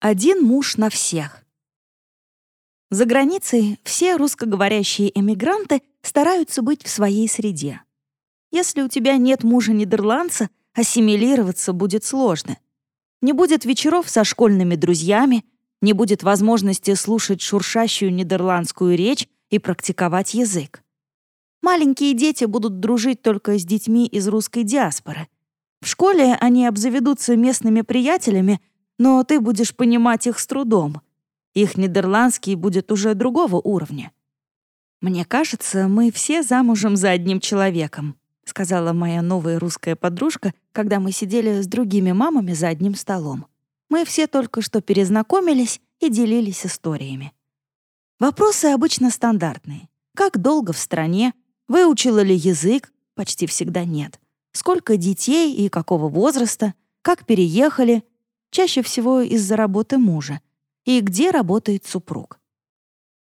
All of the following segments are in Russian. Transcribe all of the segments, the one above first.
Один муж на всех. За границей все русскоговорящие эмигранты стараются быть в своей среде. Если у тебя нет мужа-нидерландца, ассимилироваться будет сложно. Не будет вечеров со школьными друзьями, не будет возможности слушать шуршащую нидерландскую речь и практиковать язык. Маленькие дети будут дружить только с детьми из русской диаспоры. В школе они обзаведутся местными приятелями, но ты будешь понимать их с трудом. Их нидерландский будет уже другого уровня. «Мне кажется, мы все замужем за одним человеком», сказала моя новая русская подружка, когда мы сидели с другими мамами за одним столом. Мы все только что перезнакомились и делились историями. Вопросы обычно стандартные. Как долго в стране? Выучила ли язык? Почти всегда нет. Сколько детей и какого возраста? Как переехали? Чаще всего из-за работы мужа, и где работает супруг.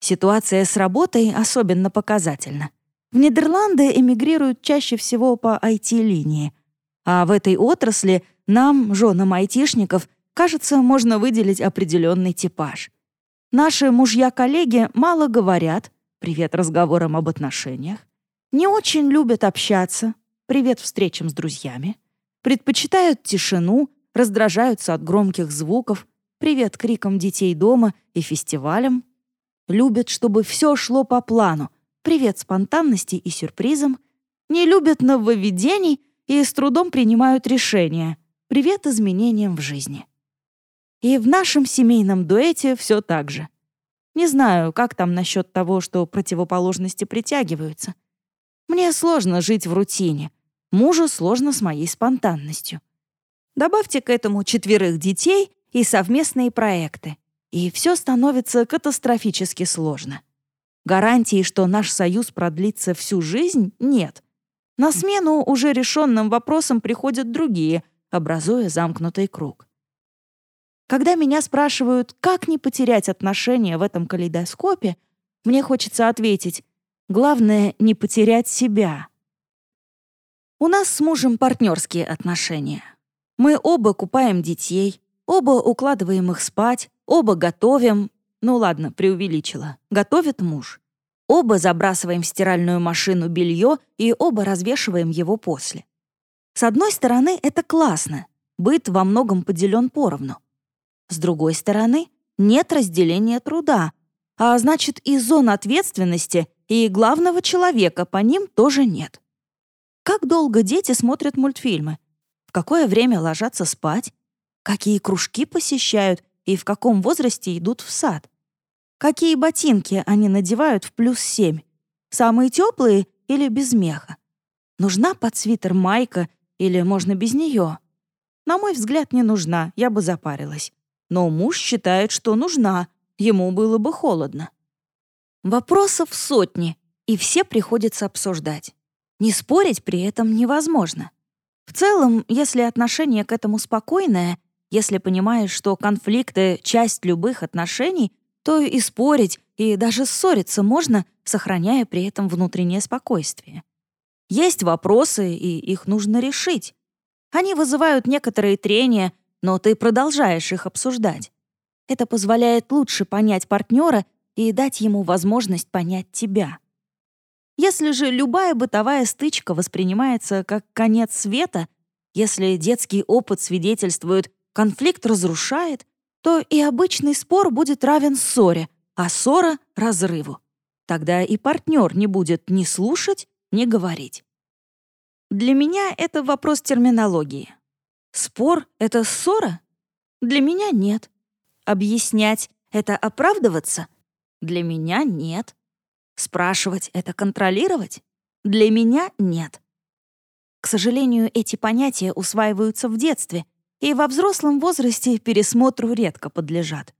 Ситуация с работой особенно показательна. В Нидерланды эмигрируют чаще всего по IT-линии, а в этой отрасли нам, женам айтишников, кажется, можно выделить определенный типаж. Наши мужья-коллеги мало говорят, привет разговорам об отношениях, не очень любят общаться, привет встречам с друзьями, предпочитают тишину раздражаются от громких звуков, привет крикам детей дома и фестивалям, любят, чтобы все шло по плану, привет спонтанности и сюрпризам, не любят нововведений и с трудом принимают решения, привет изменениям в жизни. И в нашем семейном дуэте все так же. Не знаю, как там насчет того, что противоположности притягиваются. Мне сложно жить в рутине. Мужу сложно с моей спонтанностью. Добавьте к этому четверых детей и совместные проекты, и все становится катастрофически сложно. Гарантии, что наш союз продлится всю жизнь, нет. На смену уже решенным вопросам приходят другие, образуя замкнутый круг. Когда меня спрашивают, как не потерять отношения в этом калейдоскопе, мне хочется ответить, главное — не потерять себя. У нас с мужем партнерские отношения. Мы оба купаем детей, оба укладываем их спать, оба готовим. Ну ладно, преувеличила. Готовит муж. Оба забрасываем в стиральную машину белье и оба развешиваем его после. С одной стороны, это классно. Быт во многом поделен поровну. С другой стороны, нет разделения труда, а значит и зон ответственности, и главного человека по ним тоже нет. Как долго дети смотрят мультфильмы? Какое время ложатся спать, какие кружки посещают и в каком возрасте идут в сад. Какие ботинки они надевают в плюс семь? Самые теплые или без меха? Нужна под свитер майка или можно без нее? На мой взгляд, не нужна, я бы запарилась. Но муж считает, что нужна, ему было бы холодно. Вопросов сотни, и все приходится обсуждать. Не спорить при этом невозможно. В целом, если отношение к этому спокойное, если понимаешь, что конфликты — часть любых отношений, то и спорить, и даже ссориться можно, сохраняя при этом внутреннее спокойствие. Есть вопросы, и их нужно решить. Они вызывают некоторые трения, но ты продолжаешь их обсуждать. Это позволяет лучше понять партнера и дать ему возможность понять тебя. Если же любая бытовая стычка воспринимается как конец света, если детский опыт свидетельствует «конфликт разрушает», то и обычный спор будет равен ссоре, а ссора — разрыву. Тогда и партнер не будет ни слушать, ни говорить. Для меня это вопрос терминологии. Спор — это ссора? Для меня нет. Объяснять — это оправдываться? Для меня нет. Спрашивать — это контролировать? Для меня — нет. К сожалению, эти понятия усваиваются в детстве, и во взрослом возрасте пересмотру редко подлежат.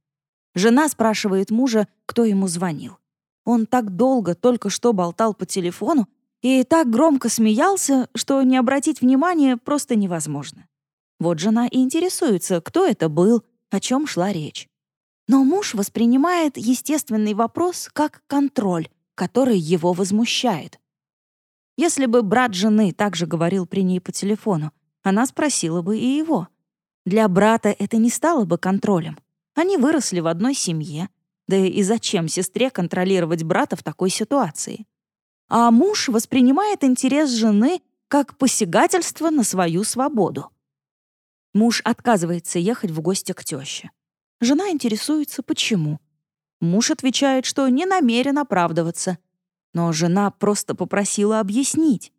Жена спрашивает мужа, кто ему звонил. Он так долго только что болтал по телефону и так громко смеялся, что не обратить внимания просто невозможно. Вот жена и интересуется, кто это был, о чем шла речь. Но муж воспринимает естественный вопрос как контроль, который его возмущает. Если бы брат жены также говорил при ней по телефону, она спросила бы и его. Для брата это не стало бы контролем. Они выросли в одной семье. Да и зачем сестре контролировать брата в такой ситуации? А муж воспринимает интерес жены как посягательство на свою свободу. Муж отказывается ехать в гости к тёще. Жена интересуется, почему. Муж отвечает, что не намерен оправдываться. Но жена просто попросила объяснить.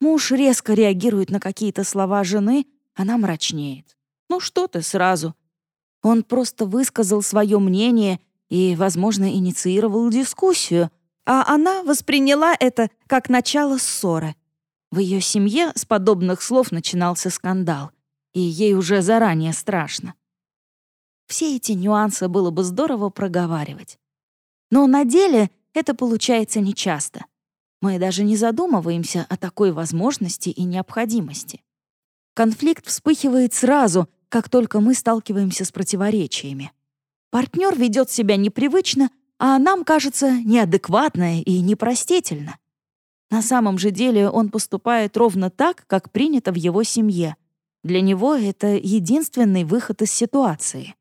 Муж резко реагирует на какие-то слова жены, она мрачнеет. «Ну что ты сразу?» Он просто высказал свое мнение и, возможно, инициировал дискуссию, а она восприняла это как начало ссоры. В ее семье с подобных слов начинался скандал, и ей уже заранее страшно. Все эти нюансы было бы здорово проговаривать. Но на деле это получается нечасто. Мы даже не задумываемся о такой возможности и необходимости. Конфликт вспыхивает сразу, как только мы сталкиваемся с противоречиями. Партнер ведет себя непривычно, а нам кажется неадекватно и непростительно. На самом же деле он поступает ровно так, как принято в его семье. Для него это единственный выход из ситуации.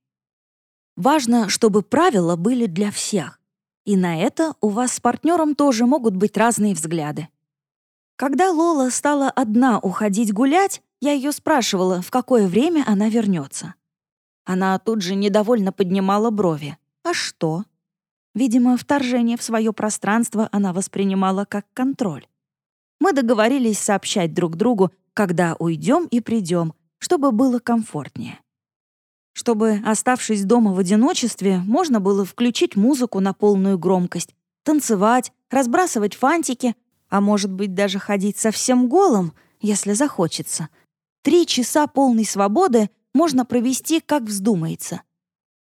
Важно, чтобы правила были для всех. И на это у вас с партнером тоже могут быть разные взгляды. Когда Лола стала одна уходить гулять, я ее спрашивала, в какое время она вернется. Она тут же недовольно поднимала брови. А что? Видимо, вторжение в свое пространство она воспринимала как контроль. Мы договорились сообщать друг другу, когда уйдем и придем, чтобы было комфортнее чтобы, оставшись дома в одиночестве, можно было включить музыку на полную громкость, танцевать, разбрасывать фантики, а может быть даже ходить совсем голым, если захочется. Три часа полной свободы можно провести, как вздумается.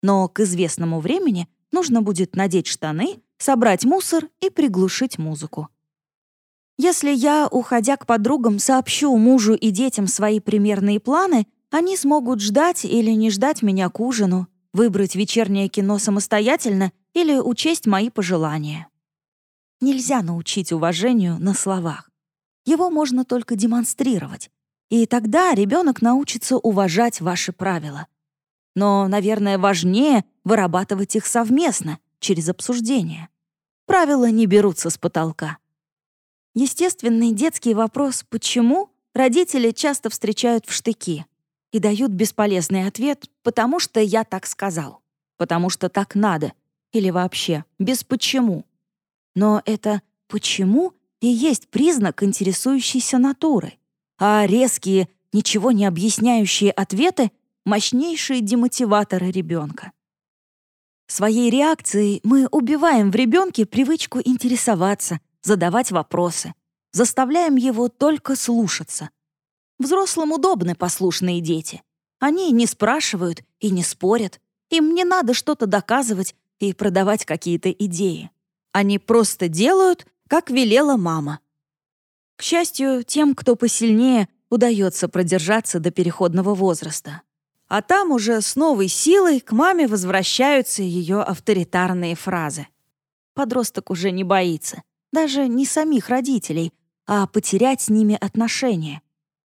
Но к известному времени нужно будет надеть штаны, собрать мусор и приглушить музыку. Если я, уходя к подругам, сообщу мужу и детям свои примерные планы, они смогут ждать или не ждать меня к ужину, выбрать вечернее кино самостоятельно или учесть мои пожелания. Нельзя научить уважению на словах. Его можно только демонстрировать. И тогда ребенок научится уважать ваши правила. Но, наверное, важнее вырабатывать их совместно, через обсуждение. Правила не берутся с потолка. Естественный детский вопрос «почему?» родители часто встречают в штыки — и дают бесполезный ответ «потому что я так сказал», «потому что так надо» или вообще «без почему». Но это «почему» и есть признак интересующейся натуры, а резкие, ничего не объясняющие ответы — мощнейшие демотиваторы ребенка. Своей реакцией мы убиваем в ребенке привычку интересоваться, задавать вопросы, заставляем его только слушаться, Взрослым удобны послушные дети. Они не спрашивают и не спорят. Им не надо что-то доказывать и продавать какие-то идеи. Они просто делают, как велела мама. К счастью, тем, кто посильнее, удается продержаться до переходного возраста. А там уже с новой силой к маме возвращаются ее авторитарные фразы. Подросток уже не боится. Даже не самих родителей, а потерять с ними отношения.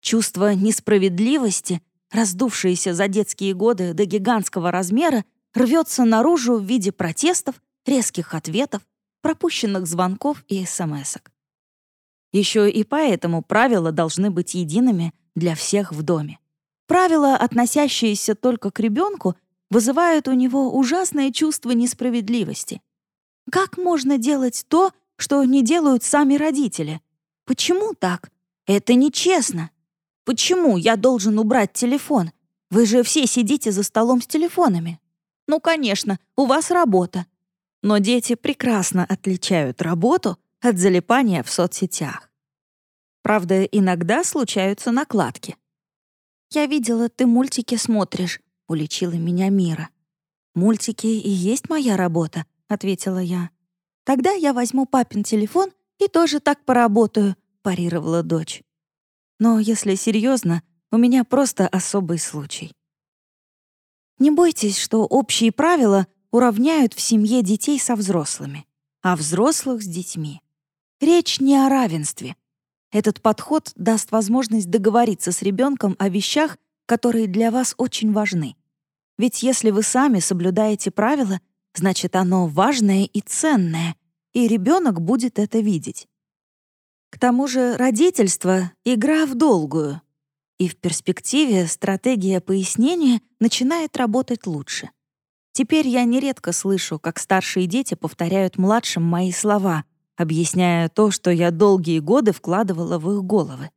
Чувство несправедливости, раздувшееся за детские годы до гигантского размера, рвется наружу в виде протестов, резких ответов, пропущенных звонков и смс-ок. Еще и поэтому правила должны быть едиными для всех в доме. Правила, относящиеся только к ребенку, вызывают у него ужасное чувство несправедливости. Как можно делать то, что не делают сами родители? Почему так? Это нечестно. Почему я должен убрать телефон? Вы же все сидите за столом с телефонами. Ну, конечно, у вас работа. Но дети прекрасно отличают работу от залипания в соцсетях. Правда, иногда случаются накладки. «Я видела, ты мультики смотришь», — уличила меня Мира. «Мультики и есть моя работа», — ответила я. «Тогда я возьму папин телефон и тоже так поработаю», — парировала дочь. Но если серьезно, у меня просто особый случай. Не бойтесь, что общие правила уравняют в семье детей со взрослыми, а взрослых с детьми. Речь не о равенстве. Этот подход даст возможность договориться с ребенком о вещах, которые для вас очень важны. Ведь если вы сами соблюдаете правила, значит, оно важное и ценное, и ребенок будет это видеть. Тому же родительство — игра в долгую, и в перспективе стратегия пояснения начинает работать лучше. Теперь я нередко слышу, как старшие дети повторяют младшим мои слова, объясняя то, что я долгие годы вкладывала в их головы.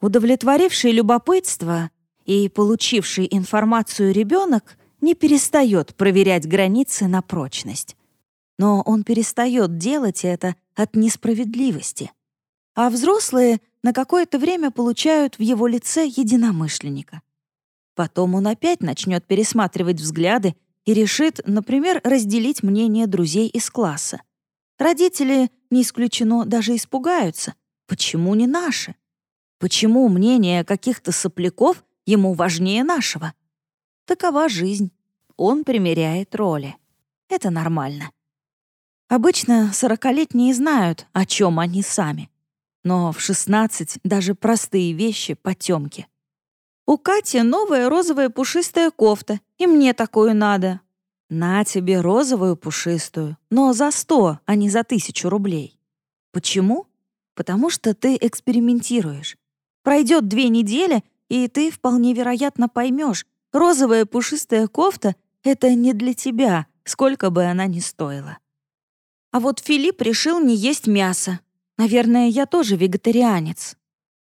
Удовлетворивший любопытство и получивший информацию ребенок не перестает проверять границы на прочность. Но он перестает делать это от несправедливости. А взрослые на какое-то время получают в его лице единомышленника. Потом он опять начнет пересматривать взгляды и решит, например, разделить мнение друзей из класса. Родители, не исключено, даже испугаются. Почему не наши? Почему мнение каких-то сопляков ему важнее нашего? Такова жизнь. Он примеряет роли. Это нормально. Обычно сорокалетние знают, о чем они сами. Но в 16 даже простые вещи — потемки. У Кати новая розовая пушистая кофта, и мне такую надо. На тебе розовую пушистую, но за сто, а не за тысячу рублей. Почему? Потому что ты экспериментируешь. Пройдет две недели, и ты вполне вероятно поймешь, розовая пушистая кофта — это не для тебя, сколько бы она ни стоила. А вот Филипп решил не есть мясо. Наверное, я тоже вегетарианец.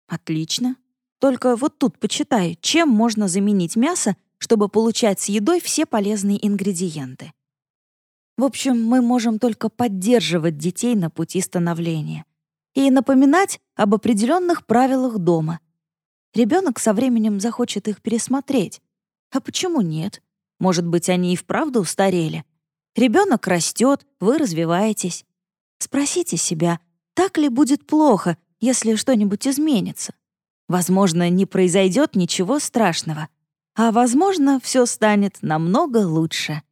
Отлично. Только вот тут почитай, чем можно заменить мясо чтобы получать с едой все полезные ингредиенты. В общем, мы можем только поддерживать детей на пути становления и напоминать об определенных правилах дома. Ребенок со временем захочет их пересмотреть. А почему нет? Может быть, они и вправду устарели? Ребенок растет, вы развиваетесь. Спросите себя, так ли будет плохо, если что-нибудь изменится? Возможно, не произойдет ничего страшного — а, возможно, все станет намного лучше.